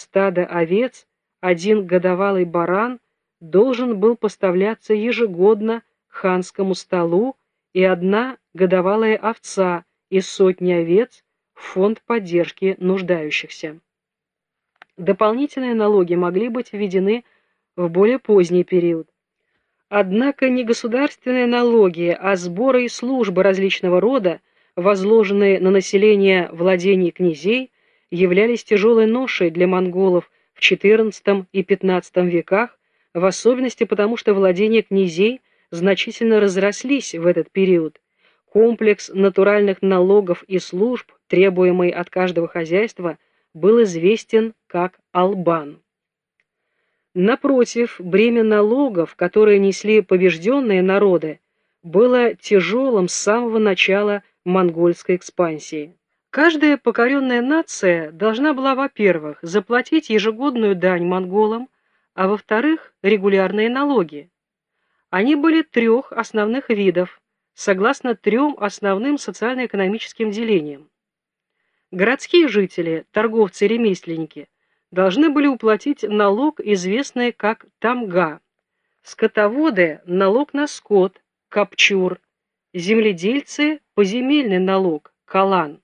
стадо овец, один годовалый баран должен был поставляться ежегодно к ханскому столу и одна годовалая овца из сотни овец в фонд поддержки нуждающихся. Дополнительные налоги могли быть введены в более поздний период. Однако не государственные налоги, а сборы и службы различного рода, возложенные на население владений князей, являлись тяжелой ношей для монголов в XIV и XV веках, в особенности потому, что владения князей значительно разрослись в этот период. Комплекс натуральных налогов и служб, требуемый от каждого хозяйства, был известен как Албан. Напротив, бремя налогов, которые несли побежденные народы, было тяжелым с самого начала монгольской экспансии. Каждая покоренная нация должна была, во-первых, заплатить ежегодную дань монголам, а во-вторых, регулярные налоги. Они были трех основных видов, согласно трем основным социально-экономическим делениям. Городские жители, торговцы ремесленники – должны были уплатить налог, известный как тамга. Скотоводы – налог на скот, капчур, земледельцы – поземельный налог, калан.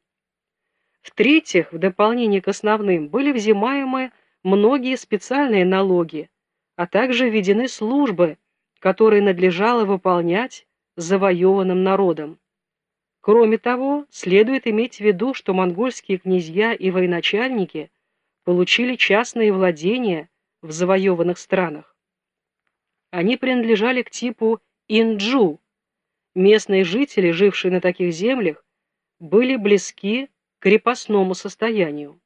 В-третьих, в дополнение к основным, были взимаемы многие специальные налоги, а также введены службы, которые надлежало выполнять завоеванным народом. Кроме того, следует иметь в виду, что монгольские князья и военачальники – получили частные владения в завоеванных странах. Они принадлежали к типу инджу. Местные жители, жившие на таких землях, были близки крепостному состоянию.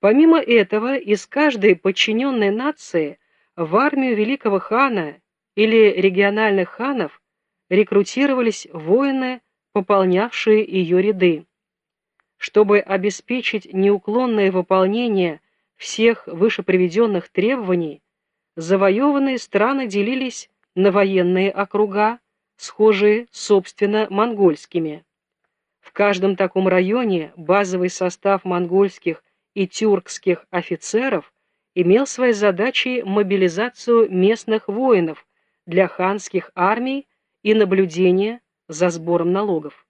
Помимо этого, из каждой подчиненной нации в армию великого хана или региональных ханов рекрутировались воины, пополнявшие ее ряды. Чтобы обеспечить неуклонное выполнение всех вышеприведенных требований, завоеванные страны делились на военные округа, схожие, собственно, монгольскими. Каждом таком районе базовый состав монгольских и тюркских офицеров имел своей задачей мобилизацию местных воинов для ханских армий и наблюдение за сбором налогов.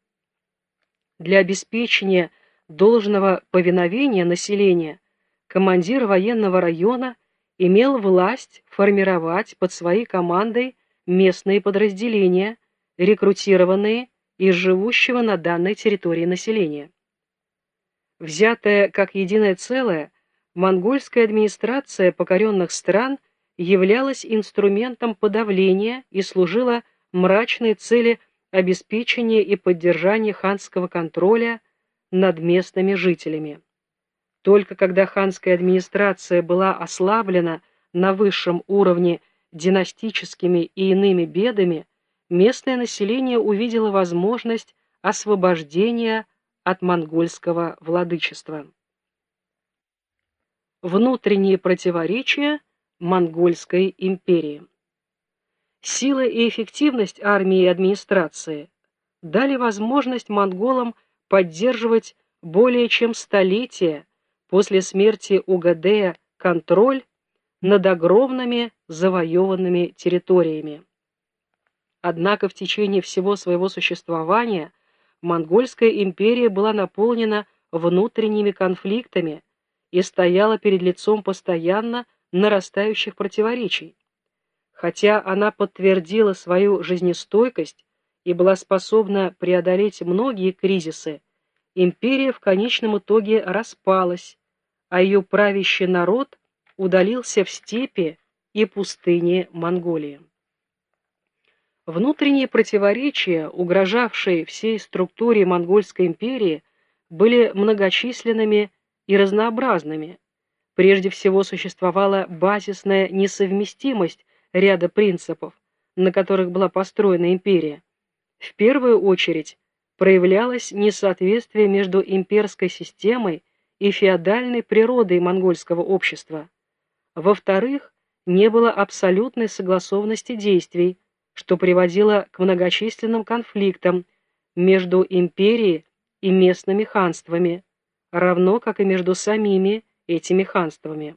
Для обеспечения должного повиновения населения, командир военного района имел власть формировать под своей командой местные подразделения, рекрутированные из живущего на данной территории населения. Взятая как единое целое, монгольская администрация покоренных стран являлась инструментом подавления и служила мрачной цели обеспечения и поддержания ханского контроля над местными жителями. Только когда ханская администрация была ослаблена на высшем уровне династическими и иными бедами, местное население увидело возможность освобождения от монгольского владычества. Внутренние противоречия монгольской империи Сила и эффективность армии и администрации дали возможность монголам поддерживать более чем столетие после смерти Угадея контроль над огромными завоеванными территориями. Однако в течение всего своего существования Монгольская империя была наполнена внутренними конфликтами и стояла перед лицом постоянно нарастающих противоречий. Хотя она подтвердила свою жизнестойкость и была способна преодолеть многие кризисы, империя в конечном итоге распалась, а ее правящий народ удалился в степи и пустыни Монголии. Внутренние противоречия, угрожавшие всей структуре Монгольской империи, были многочисленными и разнообразными. Прежде всего существовала базисная несовместимость ряда принципов, на которых была построена империя. В первую очередь проявлялось несоответствие между имперской системой и феодальной природой монгольского общества. Во-вторых, не было абсолютной согласованности действий, что приводило к многочисленным конфликтам между империей и местными ханствами, равно как и между самими этими ханствами.